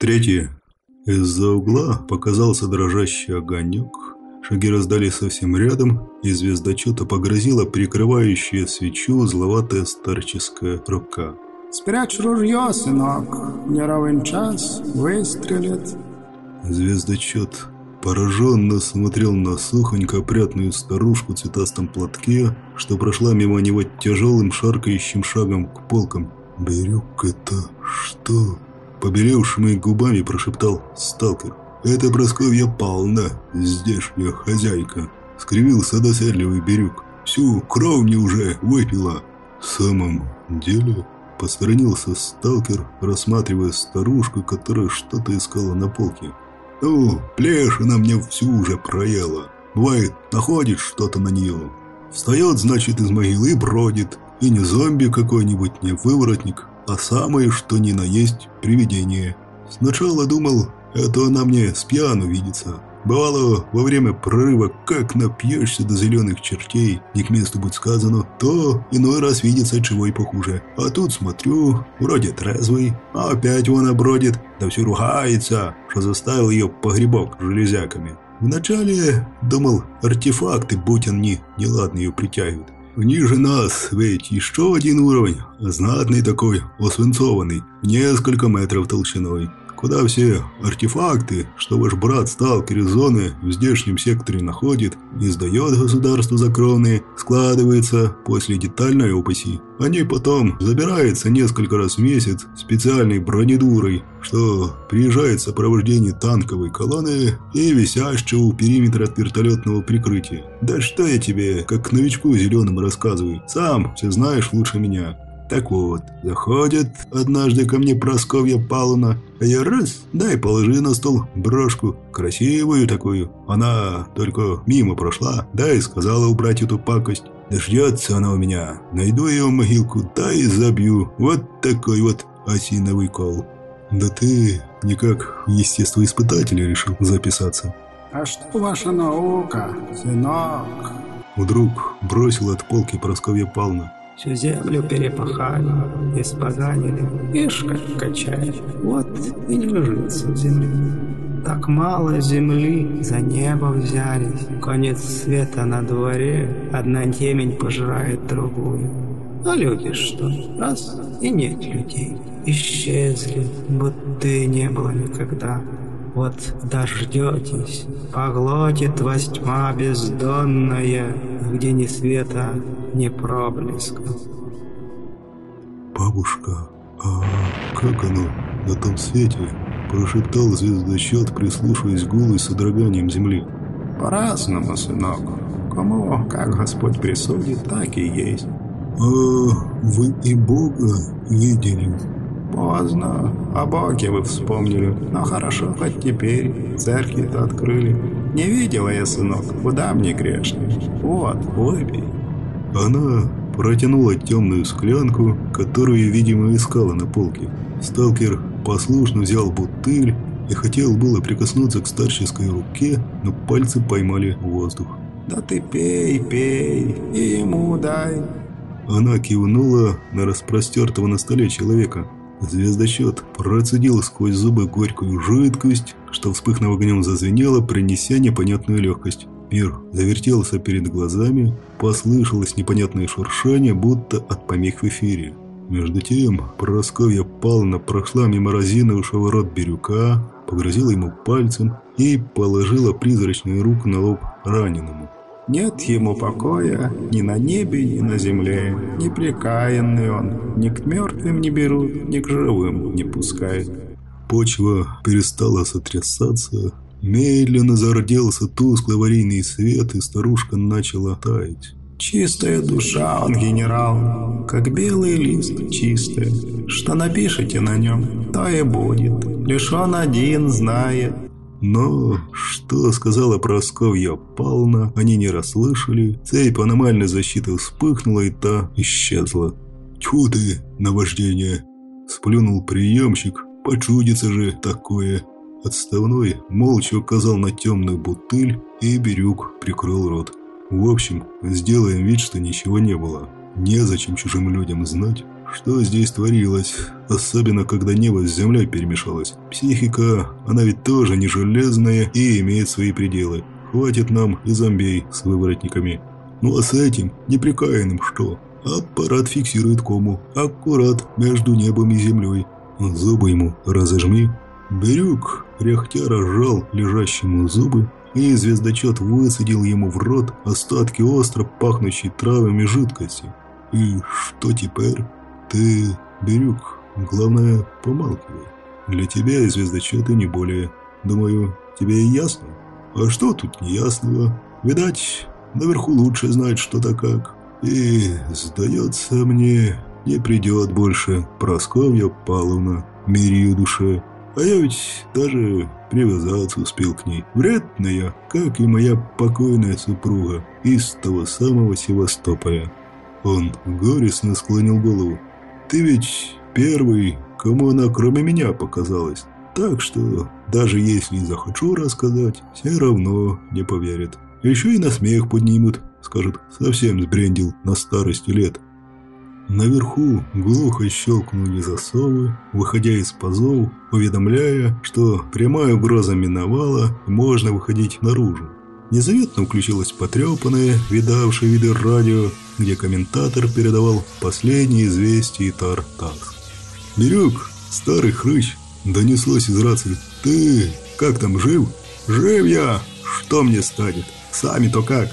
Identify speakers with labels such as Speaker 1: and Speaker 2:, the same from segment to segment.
Speaker 1: Третье. Из-за угла показался дрожащий огонек. Шаги раздались совсем рядом, и звездочета погрозила прикрывающая свечу зловатая старческая рука.
Speaker 2: «Спрячь ружье, сынок, не ровен час, выстрелит».
Speaker 1: Звездочет пораженно смотрел на сухонько опрятную старушку в цветастом платке, что прошла мимо него тяжелым шаркающим шагом к полкам. «Берег это что?» Побелевшими губами прошептал сталкер. «Это Просковья Павловна, здешняя хозяйка», — скривился досерливый Бирюк. «Всю кровь мне уже выпила». «В самом деле?» — посторонился сталкер, рассматривая старушку, которая что-то искала на полке. «Ну, плешина мне всю уже проела. Бывает, находит что-то на нее. Встает, значит, из могилы бродит. И не зомби какой-нибудь, не выворотник, а самое, что ни на есть, привидение. Сначала думал, это она мне с пьяну видится. Бывало, во время прорыва, как напьешься до зеленых чертей, не к месту будет сказано, то иной раз видится чего и похуже. А тут смотрю, вроде трезвый, а опять он обродит, да все ругается, что заставил ее погребок железяками. Вначале думал, артефакты, будь они, неладно ее притягивают. Ниже нас ведь еще один уровень, знатный такой, освинцованный, несколько метров толщиной куда все артефакты, что ваш брат сталкер из зоны в здешнем секторе находит и сдает государству закровные, складывается после детальной описи. Они потом забираются несколько раз в месяц специальной бронедурой, что приезжает сопровождение танковой колонны и висящего у периметра от вертолетного прикрытия. Да что я тебе, как новичку зеленому рассказываю, сам все знаешь лучше меня. Так вот, заходит однажды ко мне Просковья Павловна, а я раз, дай положи на стол брошку, красивую такую. Она только мимо прошла, да и сказала убрать эту пакость. Дождется она у меня, найду ее в могилку, да и забью. Вот такой вот осиновый кол. Да ты никак естествоиспытателя решил записаться.
Speaker 2: А что ваша наука, сынок?
Speaker 1: Вдруг бросил от полки Просковья Павловна.
Speaker 3: Всю землю перепахали, испоганили, ишь как качает. Вот и не ложится в земле. Так мало земли за небо взялись. Конец света на дворе, одна темень пожирает другую. А люди что? Раз и нет людей. Исчезли, будто и не было никогда. Вот дождетесь, поглотит вас тьма бездонная, где ни света, ни проблеска.
Speaker 1: «Бабушка, а как оно на том свете?» Прошептал звездочет, прислушиваясь к гулу и содроганием земли.
Speaker 2: «По-разному, сынок. Кому как Господь присудит, так и есть».
Speaker 1: «А вы и Бога видели?»
Speaker 2: Поздно. О Боге вы вспомнили. Но хорошо, хоть теперь церкви-то открыли. Не видела я, сынок, куда мне грешный. Вот, выпей.
Speaker 1: Она протянула темную склянку, которую, видимо, искала на полке. Сталкер послушно взял бутыль и хотел было прикоснуться к старческой руке, но пальцы поймали воздух.
Speaker 2: «Да ты пей, пей, и ему дай».
Speaker 1: Она кивнула на распростертого на столе человека. Звездочет процедил сквозь зубы горькую жидкость, что вспыхнув огнем зазвенело, принеся непонятную легкость. Мир завертелся перед глазами, послышалось непонятное шуршание, будто от помех в эфире. Между тем, Просковья Павловна прошла мимо разинувшего рот Бирюка, погрозила ему пальцем и положила призрачную руку на лоб раненому.
Speaker 2: Нет ему покоя ни на небе, ни на земле, непрекаянный он, ни к мертвым не берут, ни к живым не пускают.
Speaker 1: Почва перестала сотрясаться, медленно зарделся тусклый аварийный свет, и старушка начала таять.
Speaker 2: Чистая душа он, генерал, как белый лист чистый. Что напишите на нем, то и будет. Лишь он один знает,
Speaker 1: но что сказала Просковья Павловна, они не расслышали. Цепь аномальной защиты вспыхнула, и та исчезла. «Тьфу ты, наваждение!» Сплюнул приемщик. «Почудится же такое!» Отставной молча указал на темную бутыль, и Бирюк прикрыл рот. «В общем, сделаем вид, что ничего не было. Незачем чужим людям знать, что здесь творилось, особенно когда небо с землей перемешалось. Психика, она ведь тоже не железная и имеет свои пределы. Хватит нам и зомбей с выворотниками. Ну а с этим, неприкаянным, что? Аппарат фиксирует кому, аккурат между небом и землей. Зубы ему разожми. Бирюк ряхтя разжал лежащему зубы, и звездочет высадил ему в рот остатки остро пахнущей травами жидкости. И что теперь? Ты, Бирюк, главное, помалкивай. Для тебя и звездочета не более. Думаю, тебе ясно? А что тут неясного? Видать, наверху лучше знать что-то как. И, сдается мне, не придет больше Просковья Павловна, мири ее душе. А я ведь даже привязаться успел к ней. Вредная, как и моя покойная супруга из того самого Севастополя. Он горестно склонил голову. Ты ведь первый, кому она кроме меня показалась. Так что, даже если захочу рассказать, все равно не поверят. Еще и на смех поднимут, скажут, совсем сбрендил на старости лет. Наверху глухо щелкнули засовы, выходя из пазов, уведомляя, что прямая угроза миновала можно выходить наружу. Незаметно включилось потрепанное, видавшее виды радио, где комментатор передавал последние известия и Тар-Такс. «Бирюк, старый хрыч!» – донеслось из рации. «Ты как там, жив?» «Жив я! Что мне станет? Сами-то как?»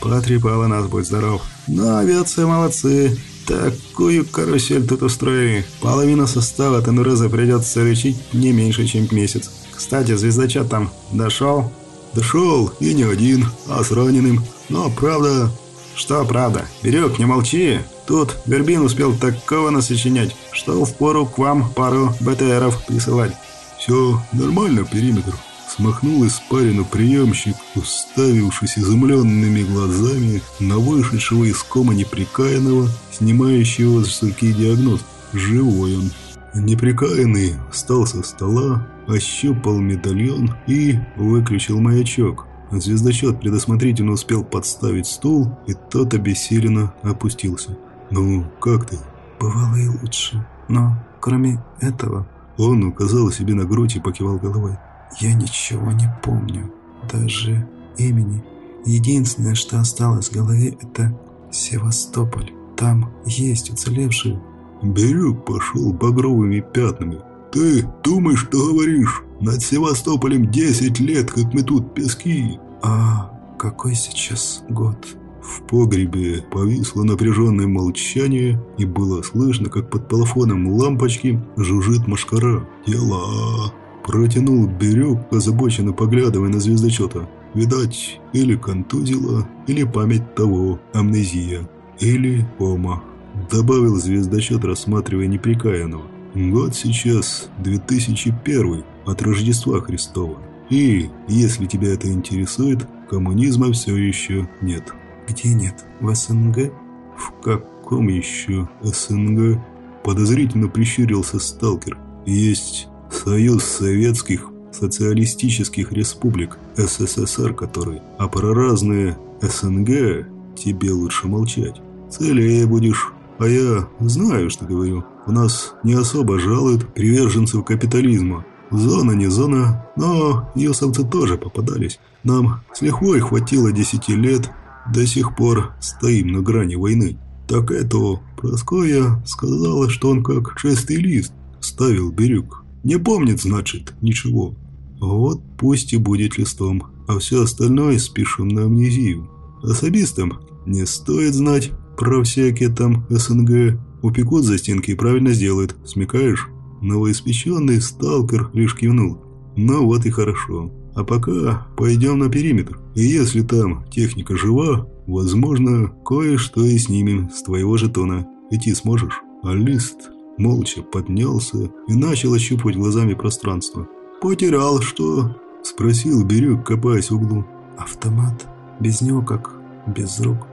Speaker 1: Потрепала нас, будь здоров. «Ну, авиация молодцы!» Такую карусель тут устроили. Половина состава Тенуреза придется лечить не меньше, чем месяц. Кстати, звездочет там дошел? Дошел, и не один, а с раненым. Но правда... Что правда? Берег, не молчи. Тут Вербин успел такого насочинять, что впору к вам пару БТРов присылать. Все нормально, периметр. Смахнул испарину приемщик, уставившись изумленными глазами на вышедшего из кома неприкаянного, снимающего руки диагноз. Живой он. Неприкаянный встал со стола, ощупал медальон и выключил маячок. Звездочет предусмотрительно успел подставить стул, и тот обессиленно опустился. «Ну, как ты?»
Speaker 3: «Бывало и лучше, но кроме этого...»
Speaker 1: Он указал себе на грудь и покивал головой.
Speaker 3: Я ничего не помню, даже имени. Единственное, что осталось в голове, это Севастополь. Там есть уцелевшие.
Speaker 1: Бирюк пошел багровыми пятнами. «Ты думаешь, что говоришь? Над Севастополем 10 лет, как мы тут пески!»
Speaker 3: «А какой сейчас год?»
Speaker 1: В погребе повисло напряженное молчание, и было слышно, как под плафоном лампочки жужжит машкара. «Дела!» Протянул берег, озабоченно поглядывая на звездочета. Видать, или контузила, или память того, амнезия, или ома. Добавил звездочет, рассматривая неприкаянного. Год сейчас 2001, от Рождества Христова. И, если тебя это интересует, коммунизма все еще нет.
Speaker 3: Где нет? В СНГ?
Speaker 1: В каком еще СНГ? Подозрительно прищурился сталкер. Есть Союз Советских Социалистических Республик СССР который, а про разные СНГ тебе лучше молчать. Целее будешь, а я знаю, что говорю. У нас не особо жалуют приверженцев капитализма. Зона не зона, но ее самцы тоже попадались. Нам с лихвой хватило десяти лет, до сих пор стоим на грани войны. Так это Проскоя сказала, что он как шестый лист ставил Бирюк. Не помнит, значит, ничего. Вот пусть и будет листом, а все остальное спишем на амнезию. Особистам не стоит знать про всякие там СНГ. Упекут за стенки и правильно сделают, смекаешь? Новоиспеченный сталкер лишь кивнул. Ну вот и хорошо. А пока пойдем на периметр. И если там техника жива, возможно, кое-что и снимем с твоего жетона. Идти сможешь? А лист молча поднялся и начал ощупывать глазами пространство. «Потерял что?» – спросил Бирюк, копаясь в углу.
Speaker 3: «Автомат. Без него как без рук».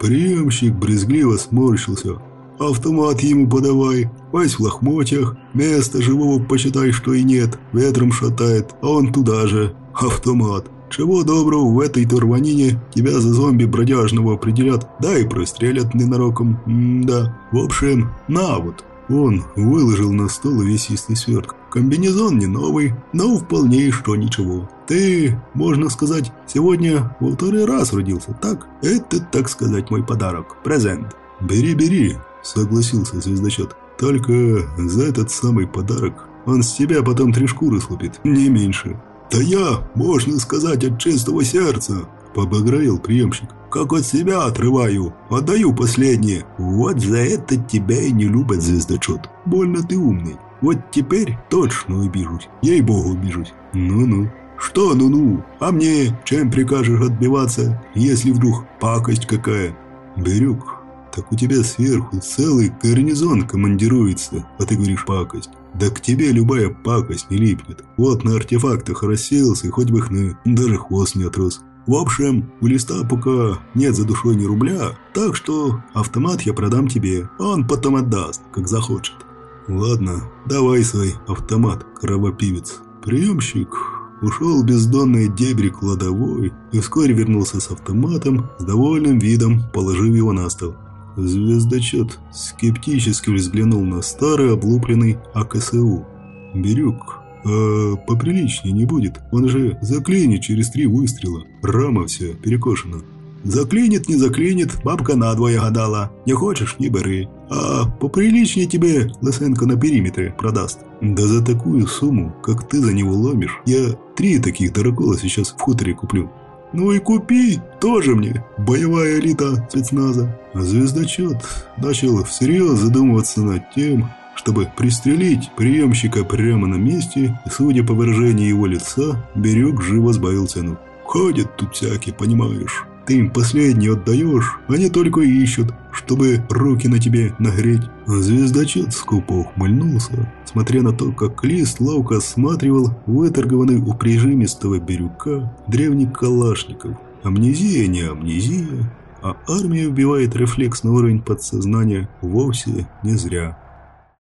Speaker 1: Приемщик брезгливо сморщился. «Автомат ему подавай, весь в лохмотьях, места живого почитай, что и нет, ветром шатает, а он туда же. Автомат. Чего доброго в этой турванине тебя за зомби бродяжного определят, да и прострелят ненароком, М да. В общем, на вот». Он выложил на стол увесистый сверток. Комбинезон не новый, но вполне что ничего. Ты, можно сказать, сегодня во второй раз родился, так? Это, так сказать, мой подарок, презент. Бери, бери, согласился звездочет. Только за этот самый подарок он с тебя потом три шкуры слупит, не меньше. Да я, можно сказать, от чистого сердца, побагровел приемщик. Как от себя отрываю, отдаю последнее. Вот за это тебя и не любят звездочет. Больно ты умный. Вот теперь точно обижусь. Ей-богу обижусь. Ну-ну. Что ну-ну? А мне чем прикажешь отбиваться, если вдруг пакость какая? Бирюк, так у тебя сверху целый гарнизон командируется, а ты говоришь пакость. Да к тебе любая пакость не липнет. Вот на артефактах расселся, хоть бы хны, даже хвост не отрос. В общем, у листа пока нет за душой ни рубля, так что автомат я продам тебе, он потом отдаст, как захочет. Ладно, давай свой автомат, кровопивец. Приемщик ушел в бездонные дебри кладовой и вскоре вернулся с автоматом, с довольным видом, положив его на стол. Звездочет скептически взглянул на старый облупленный АКСУ. «Бирюк, а поприличнее не будет. Он же заклинит через три выстрела. Рама вся перекошена. Заклинит, не заклинит, бабка надвое гадала. Не хочешь, не бери. А поприличнее тебе Лысенко на периметре продаст. Да за такую сумму, как ты за него ломишь, я три таких дорогола сейчас в хуторе куплю. Ну и купи, тоже мне, боевая элита спецназа. Звездочет начал всерьез задумываться над тем, чтобы пристрелить приемщика прямо на месте, и, судя по выражению его лица, Берег живо сбавил цену. «Ходят тут всякие, понимаешь. Ты им последний отдаешь, они только ищут, чтобы руки на тебе нагреть». Звездочет скупо ухмыльнулся, смотря на то, как Лист ловко осматривал выторгованный у прижимистого Бирюка древний Калашников. Амнезия не амнезия, а армия вбивает рефлекс на уровень подсознания вовсе не зря.